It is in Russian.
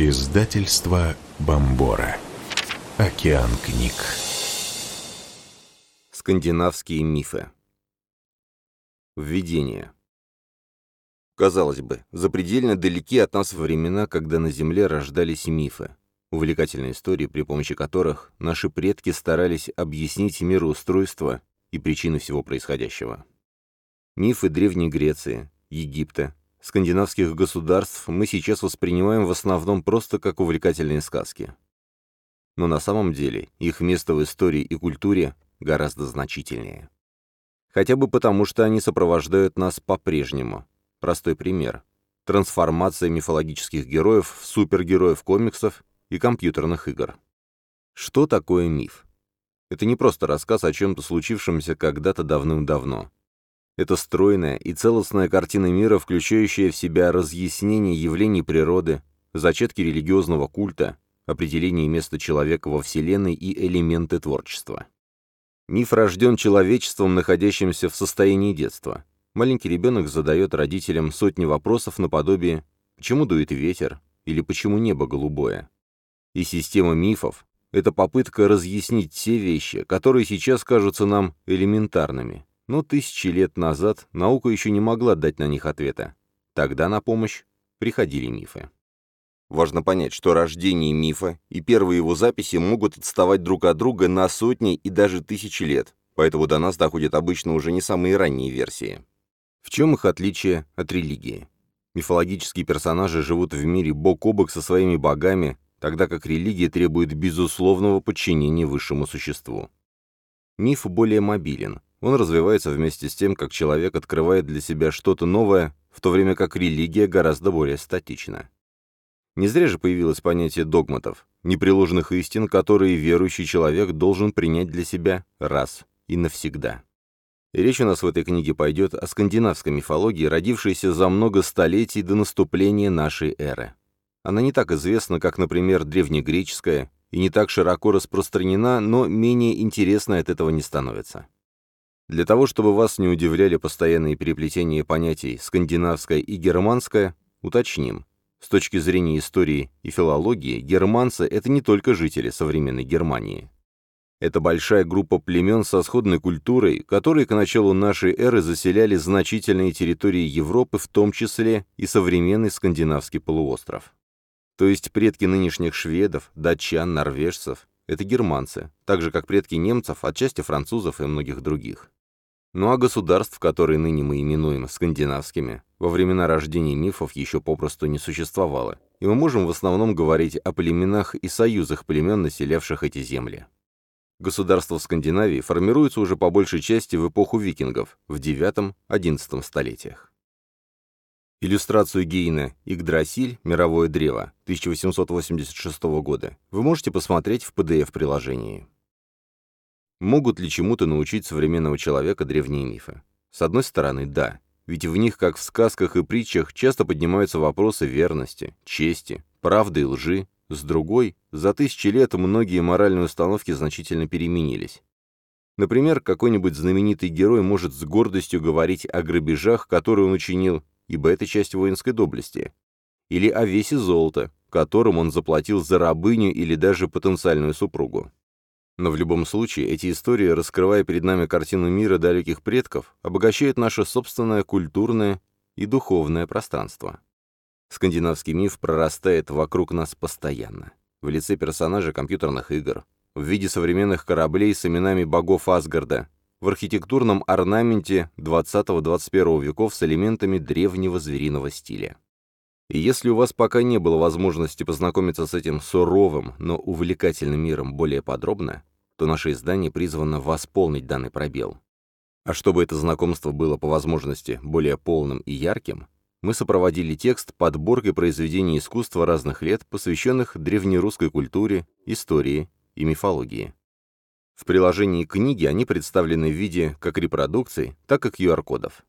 Издательство Бомбора. Океан книг. Скандинавские мифы. Введение. Казалось бы, запредельно далеки от нас времена, когда на Земле рождались мифы. Увлекательные истории, при помощи которых наши предки старались объяснить мироустройство и причины всего происходящего. Мифы Древней Греции, Египта, скандинавских государств мы сейчас воспринимаем в основном просто как увлекательные сказки. Но на самом деле их место в истории и культуре гораздо значительнее. Хотя бы потому, что они сопровождают нас по-прежнему. Простой пример. Трансформация мифологических героев в супергероев комиксов и компьютерных игр. Что такое миф? Это не просто рассказ о чем-то случившемся когда-то давным-давно. Это стройная и целостная картина мира, включающая в себя разъяснение явлений природы, зачатки религиозного культа, определение места человека во Вселенной и элементы творчества. Миф рожден человечеством, находящимся в состоянии детства. Маленький ребенок задает родителям сотни вопросов наподобие «почему дует ветер?» или «почему небо голубое?». И система мифов — это попытка разъяснить те вещи, которые сейчас кажутся нам элементарными, но тысячи лет назад наука еще не могла дать на них ответа. Тогда на помощь приходили мифы. Важно понять, что рождение мифа и первые его записи могут отставать друг от друга на сотни и даже тысячи лет, поэтому до нас доходят обычно уже не самые ранние версии. В чем их отличие от религии? Мифологические персонажи живут в мире бок о бок со своими богами, тогда как религия требует безусловного подчинения высшему существу. Миф более мобилен, он развивается вместе с тем, как человек открывает для себя что-то новое, в то время как религия гораздо более статична. Не зря же появилось понятие догматов, непреложных истин, которые верующий человек должен принять для себя раз и навсегда. И речь у нас в этой книге пойдет о скандинавской мифологии, родившейся за много столетий до наступления нашей эры. Она не так известна, как, например, древнегреческая, и не так широко распространена, но менее интересной от этого не становится. Для того, чтобы вас не удивляли постоянные переплетения понятий скандинавское и германское, уточним. С точки зрения истории и филологии, германцы — это не только жители современной Германии. Это большая группа племен со сходной культурой, которые к началу нашей эры заселяли значительные территории Европы, в том числе и современный скандинавский полуостров. То есть предки нынешних шведов, датчан, норвежцев — это германцы, так же как предки немцев, отчасти французов и многих других. Ну а государств, которые ныне мы именуем скандинавскими, во времена рождения мифов еще попросту не существовало, и мы можем в основном говорить о племенах и союзах племен, населявших эти земли. Государства в Скандинавии формируются уже по большей части в эпоху викингов, в IX-XI столетиях. Иллюстрацию Гейна «Игдрасиль. Мировое древо» 1886 года вы можете посмотреть в PDF-приложении. Могут ли чему-то научить современного человека древние мифы? С одной стороны, да. Ведь в них, как в сказках и притчах, часто поднимаются вопросы верности, чести, правды и лжи. С другой, за тысячи лет многие моральные установки значительно переменились. Например, какой-нибудь знаменитый герой может с гордостью говорить о грабежах, которые он учинил, ибо это часть воинской доблести. Или о весе золота, которым он заплатил за рабыню или даже потенциальную супругу. Но в любом случае, эти истории, раскрывая перед нами картину мира далеких предков, обогащают наше собственное культурное и духовное пространство. Скандинавский миф прорастает вокруг нас постоянно, в лице персонажей компьютерных игр, в виде современных кораблей с именами богов Асгарда, в архитектурном орнаменте 20-21 веков с элементами древнего звериного стиля. И если у вас пока не было возможности познакомиться с этим суровым, но увлекательным миром более подробно, то наше издание призвано восполнить данный пробел. А чтобы это знакомство было по возможности более полным и ярким, мы сопроводили текст подборкой произведений искусства разных лет, посвященных древнерусской культуре, истории и мифологии. В приложении книги они представлены в виде как репродукций, так и QR-кодов.